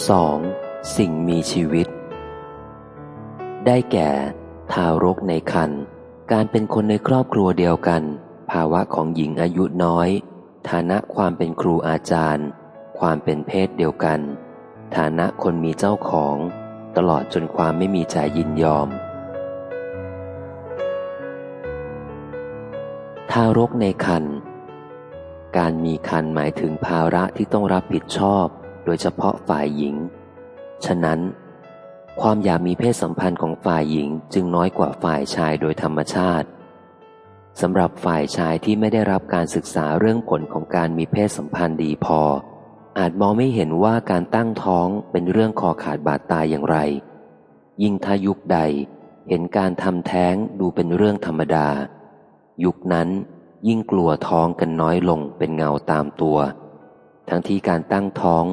2. สิ่งมีชีวิต ได้แก่ ทารกในครรภ์การเป็นคนในครอบครัวเดียวกัน ภาวะของหญิงอายุน้อย ฐานะความเป็นครูอาจารย์ ความเป็นเพศเดียวกัน ฐานะคนมีเจ้าของ ตลอดจนความไม่มีใจยินยอม ทารกในครรภ์การมีคันหมายถึงภาระที่ต้องรับผิดชอบ โดยเฉพาะฝ่ายหญิง ฉะนั้น ความอยากมีเพศสัมพันธ์ของฝ่ายหญิงจึงน้อยกว่าฝ่ายชายโดยธรรมชาติสำหรับฝ่ายชายที่ไม่ได้รับการศึกษาเรื่องผลของการมีเพศสัมพันธ์ดีพอ อาจมองไม่เห็นว่าการตั้งท้องเป็นเรื่องคอขาดบาดตายอย่างไร ยิ่งถ้ายุคใดเห็นการทำแท้งดูเป็นเรื่องธรรมดา ยุคนั้นยิ่งกลัวท้องกันน้อยลงเป็นเงาตามตัว ทั้งที่การตั้งท้อง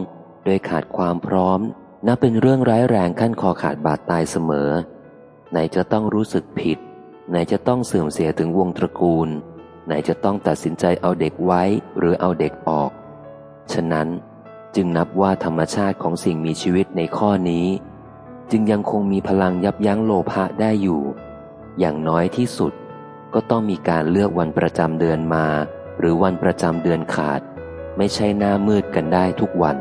ดยขาดความพร้อม นับเป็นเรื่องร้ายแรงขั้นคอขาดบาดตายเสมอ ไหนจะต้องรู้สึกผิด ไหนจะต้องเสื่อมเสียถึงวงตระกูล ไหนจะต้องตัดสินใจเอาเด็กไว้หรือเอาเด็กออก ฉะนั้นจึงนับว่าธรรมชาติของสิ่งมีชีวิตในข้อนี้ จึงยังคงมีพลังยับยั้งโลภะได้อยู่ อย่างน้อยที่สุดก็ต้องมีการเลือกวันประจำเดือนมา หรือวันประจำเดือนขาด ไม่ใช่หน้ามืดกันได้ทุกวัน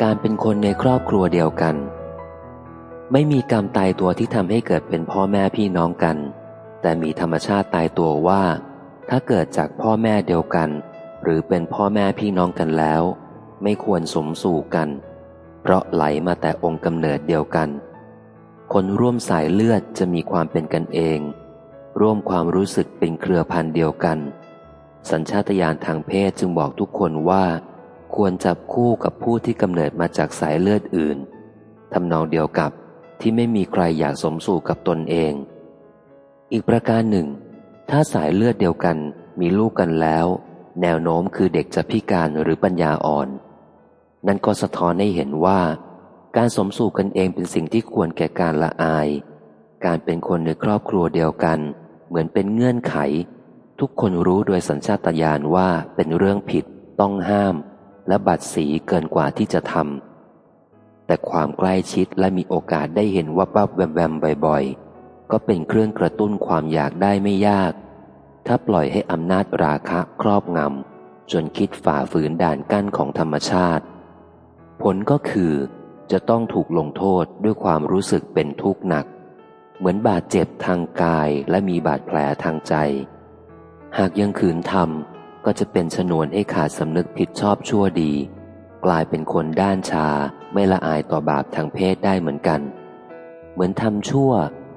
การเป็นคนในครอบครัวเดียวกัน ไม่มีกรรมตายตัวที่ทำให้เกิดเป็นพ่อแม่พี่น้องกัน แต่มีธรรมชาติตายตัวว่า ถ้าเกิดจากพ่อแม่เดียวกัน หรือเป็นพ่อแม่พี่น้องกันแล้ว ไม่ควรสมสู่กัน เพราะไหลมาแต่องค์กำเนิดเดียวกัน คนร่วมสายเลือดจะมีความเป็นกันเอง ร่วมความรู้สึกเป็นเครือพันเดียวกัน สัญชาตญาณทางเพศจึงบอกทุกคนว่า ควรจับคู่กับผู้ที่กำเนิดมาจากสายเลือดอื่นทำนองเดียวกับที่ไม่มีใครอยากสมสู่กับตนเอง อีกประการหนึ่ง ถ้าสายเลือดเดียวกันมีลูกกันแล้ว แนวโน้มคือเด็กจะพิการหรือปัญญาอ่อน นั่นก็สะท้อนให้เห็นว่า การสมสู่กันเองเป็นสิ่งที่ควรแก่การละอาย การเป็นคนในครอบครัวเดียวกัน เหมือนเป็นเงื่อนไข ทุกคนรู้โดยสัญชาตญาณว่าเป็นเรื่องผิดต้องห้าม และบัดสีเกินกว่าที่จะทำแต่ความใกล้ชิดและมีโอกาสได้เห็นว่าปับแวมแวมบ่อยๆ ก็เป็นเครื่องกระตุ้นความอยากได้ไม่ยาก ถ้าปล่อยให้อำนาจราคะครอบงำจนคิดฝ่าฝืนด่านกั้นของธรรมชาติ ผลก็คือจะต้องถูกลงโทษด้วยความรู้สึกเป็นทุกข์หนัก เหมือนบาดเจ็บทางกายและมีบาดแผลทางใจ หากยังขืนทำ ก็จะเป็นชนวนให้ขาดสำนึกผิดชอบชั่วดี กลายเป็นคนด้านชาไม่ละอายต่อบาปทางเพศได้เหมือนกัน เหมือนทำชั่ว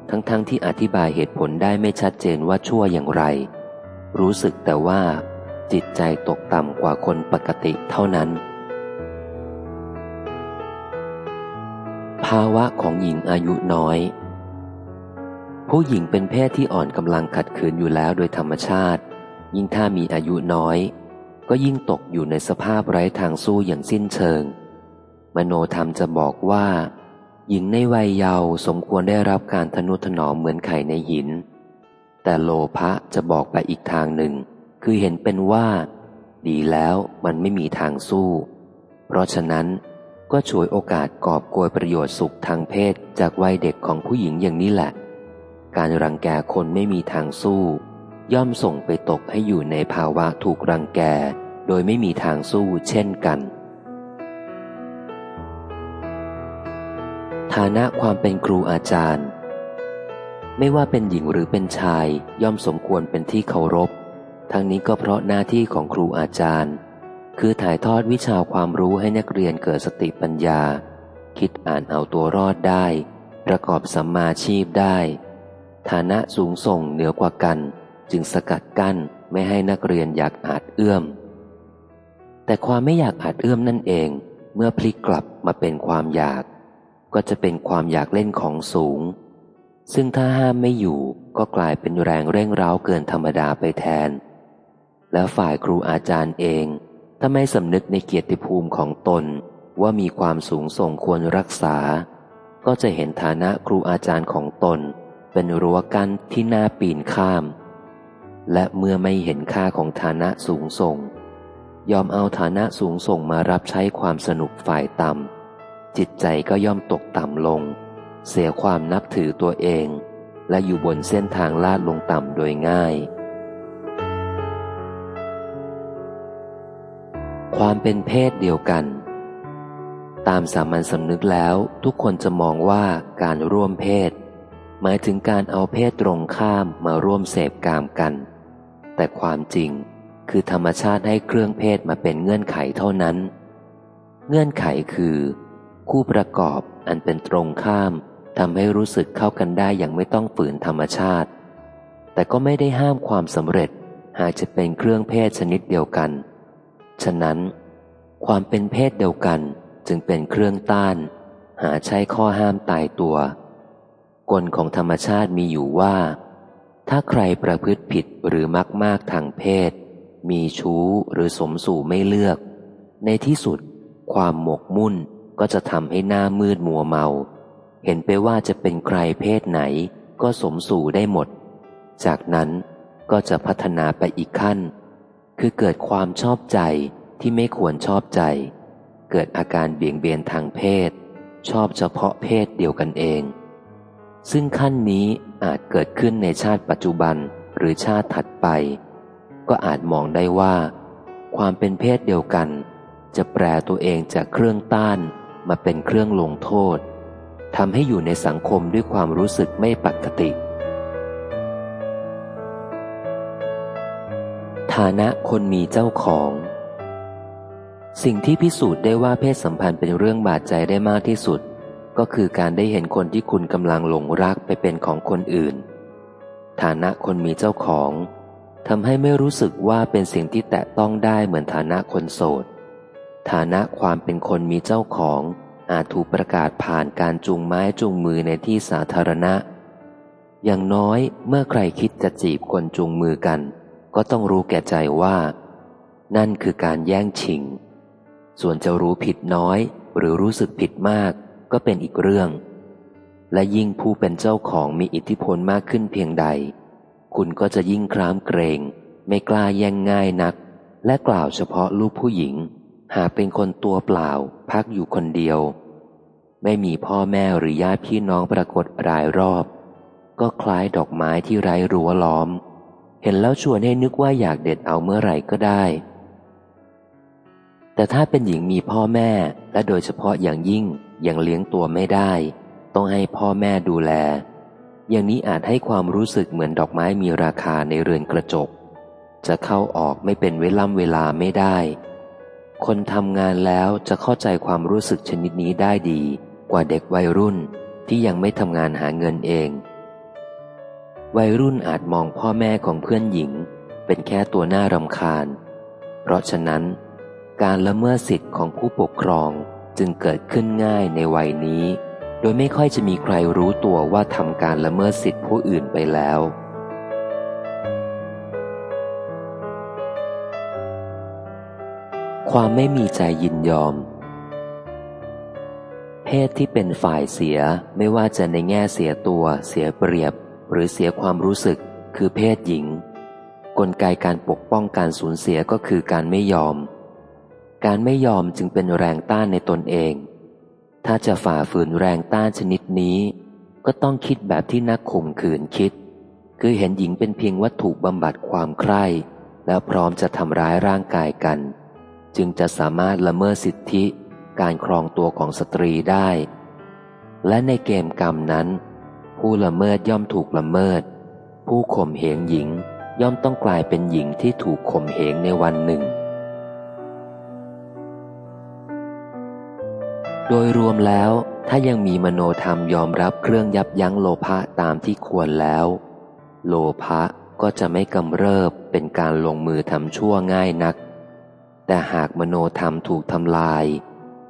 ทั้งๆทที่อธิบายเหตุผลได้ไม่ชัดเจนว่าชั่วอย่างไร รู้สึกแต่ว่า จิตใจตกต่ำกว่าคนปกติเท่านั้น ภาวะของหญิงอายุน้อย ผู้หญิงเป็นเพศที่อ่อนกำลังขัดขืนอยู่แล้วโดยธรรมชาติ ยิ่งถ้ามีอายุน้อย ก็ยิ่งตกอยู่ในสภาพไร้ทางสู้อย่างสิ้นเชิง มโนธรรมจะบอกว่า หญิงในวัยเยาว์สมควรได้รับการทนุถนอมเหมือนไข่ในหิน แต่โลภะจะบอกไปอีกทางหนึ่ง คือเห็นเป็นว่า ดีแล้วมันไม่มีทางสู้ เพราะฉะนั้นก็ช่วยโอกาสกอบโกยประโยชน์สุขทางเพศจากวัยเด็กของผู้หญิงอย่างนี้แหละ การรังแกคนไม่มีทางสู้ ย่อมส่งไปตกให้อยู่ในภาวะถูกรังแก โดยไม่มีทางสู้เช่นกัน ฐานะความเป็นครูอาจารย์ ไม่ว่าเป็นหญิงหรือเป็นชายย่อมสมควรเป็นที่เคารพ ทั้งนี้ก็เพราะหน้าที่ของครูอาจารย์ คือถ่ายทอดวิชาความรู้ให้นักเรียนเกิดสติปัญญา คิดอ่านเอาตัวรอดได้ ประกอบสัมมาชีพได้ ฐานะสูงส่งเหนือกว่ากัน จึงสกัดกั้นไม่ให้นักเรียนอยากอาจเอื้อม แต่ความไม่อยากอาจเอื้อมนั่นเอง เมื่อพลิกกลับมาเป็นความอยาก ก็จะเป็นความอยากเล่นของสูง ซึ่งถ้าห้ามไม่อยู่ก็กลายเป็นแรงเร่งร้าเกินธรรมดาไปแทน และฝ่ายครูอาจารย์เองถ้าไม่สำนึกในเกียรติภูมิของตนว่ามีความสูงส่งควรรักษา ก็จะเห็นฐานะครูอาจารย์ของตน เป็นรั้วกั้นที่น่าปีนข้าม และเมื่อไม่เห็นค่าของฐานะสูงส่ง ยอมเอาฐานะสูงส่งมารับใช้ความสนุกฝ่ายต่ำจิตใจก็ย่อมตกต่ำลง เสียความนับถือตัวเอง และอยู่บนเส้นทางลาดลงต่ำโดยง่าย ความเป็นเพศเดียวกัน ตามสามัญสำนึกแล้วทุกคนจะมองว่าการร่วมเพศ หมายถึงการเอาเพศตรงข้ามมาร่วมเสพกามกัน แต่ความจริงคือธรรมชาติให้เครื่องเพศมาเป็นเงื่อนไขเท่านั้น เงื่อนไขคือ คู่ประกอบอันเป็นตรงข้ามทำให้รู้สึกเข้ากันได้อย่างไม่ต้องฝืนธรรมชาติ แต่ก็ไม่ได้ห้ามความสำเร็จ หากจะเป็นเครื่องเพศชนิดเดียวกัน ฉะนั้น ความเป็นเพศเดียวกันจึงเป็นเครื่องต้าน หาใช้ข้อห้ามตายตัว กลของธรรมชาติมีอยู่ว่า ถ้าใครประพฤติผิดหรือมักมากทางเพศ มีชู้หรือสมสู่ไม่เลือก ในที่สุด ความหมกมุ่นก็จะทำให้หน้ามืดมัวเมา เห็นไปว่าจะเป็นใครเพศไหนก็สมสู่ได้หมด จากนั้นก็จะพัฒนาไปอีกขั้น คือเกิดความชอบใจที่ไม่ควรชอบใจ เกิดอาการเบี่ยงเบนทางเพศ ชอบเฉพาะเพศเดียวกันเอง ซึ่งขั้นนี้อาจเกิดขึ้นในชาติปัจจุบันหรือชาติถัดไป ก็อาจมองได้ว่า ความเป็นเพศเดียวกัน จะแปรตัวเองจากเครื่องต้านมาเป็นเครื่องลงโทษทำให้อยู่ในสังคมด้วยความรู้สึกไม่ปกติ ฐานะคนมีเจ้าของ สิ่งที่พิสูจน์ได้ว่าเพศสัมพันธ์เป็นเรื่องบาดใจได้มากที่สุด ก็คือการได้เห็นคนที่คุณกำลังหลงรักไปเป็นของคนอื่น ฐานะคนมีเจ้าของทำให้ไม่รู้สึกว่าเป็นสิ่งที่แตะต้องได้เหมือนฐานะคนโสด ฐานะความเป็นคนมีเจ้าของอาจถูกประกาศผ่านการจูงไม้จูงมือในที่สาธารณะ อย่างน้อยเมื่อใครคิดจะจีบคนจูงมือกัน ก็ต้องรู้แก่ใจว่า นั่นคือการแย่งชิง ส่วนจะรู้ผิดน้อยหรือรู้สึกผิดมาก ก็เป็นอีกเรื่อง และยิ่งผู้เป็นเจ้าของมีอิทธิพลมากขึ้นเพียงใด คุณก็จะยิ่งครามเกรง ไม่กล้าแย่งง่ายนัก และกล่าวเฉพาะลูกผู้หญิง หากเป็นคนตัวเปล่า พักอยู่คนเดียว ไม่มีพ่อแม่หรือญาติพี่น้องปรากฏรายรอบ ก็คล้ายดอกไม้ที่ไร้รั้วล้อม เห็นแล้วชวนให้นึกว่าอยากเด็ดเอาเมื่อไหร่ก็ได้แต่ถ้าเป็นหญิงมีพ่อแม่และโดยเฉพาะอย่างยิ่ง ยังเลี้ยงตัวไม่ได้ ต้องให้พ่อแม่ดูแล อย่างนี้อาจให้ความรู้สึกเหมือนดอกไม้มีราคาในเรือนกระจก จะเข้าออกไม่เป็นเวล่ำเวลาไม่ได้ คนทำงานแล้วจะเข้าใจความรู้สึกชนิดนี้ได้ดี กว่าเด็กวัยรุ่นที่ยังไม่ทำงานหาเงินเอง วัยรุ่นอาจมองพ่อแม่ของเพื่อนหญิง เป็นแค่ตัวหน้ารำคาญ เพราะฉะนั้น การละเมิดสิทธิ์ของผู้ปกครอง จึงเกิดขึ้นง่ายในวัยนี้ โดยไม่ค่อยจะมีใครรู้ตัวว่าทำการละเมิดสิทธิผู้อื่นไปแล้ว ความไม่มีใจยินยอม เพศที่เป็นฝ่ายเสียไม่ว่าจะในแง่เสียตัว เสียเปรียบ หรือเสียความรู้สึก คือเพศหญิง กลไกการปกป้องการสูญเสียก็คือการไม่ยอม การไม่ยอมจึงเป็นแรงต้านในตนเอง ถ้าจะฝ่าฝืนแรงต้านชนิดนี้ ก็ต้องคิดแบบที่นักข่มขืนคิด คือเห็นหญิงเป็นเพียงวัตถุบำบัดความใคร่ แล้วพร้อมจะทำร้ายร่างกายกัน จึงจะสามารถละเมิดสิทธิการครองตัวของสตรีได้ และในเกมกรรมนั้น ผู้ละเมิดย่อมถูกละเมิด ผู้ข่มเหงหญิงย่อมต้องกลายเป็นหญิงที่ถูกข่มเหงในวันหนึ่ง โดยรวมแล้วถ้ายังมีมโนธรรมยอมรับเครื่องยับยั้งโลภะตามที่ควรแล้ว โลภะก็จะไม่กำเริบเป็นการลงมือทำชั่วง่ายนัก แต่หากมโนธรรมถูกทำลาย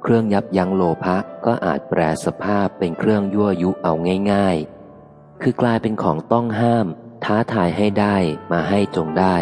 เครื่องยับยั้งโลภะก็อาจแปรสภาพเป็นเครื่องยั่วยุเอาง่าย ๆ คือกลายเป็นของต้องห้าม ท้าทายให้ได้มาให้จงได้